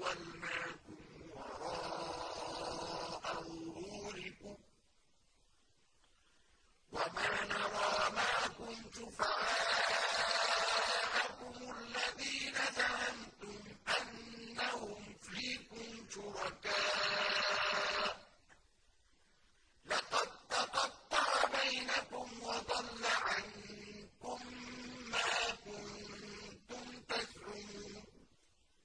وَالْمَعْدُودُ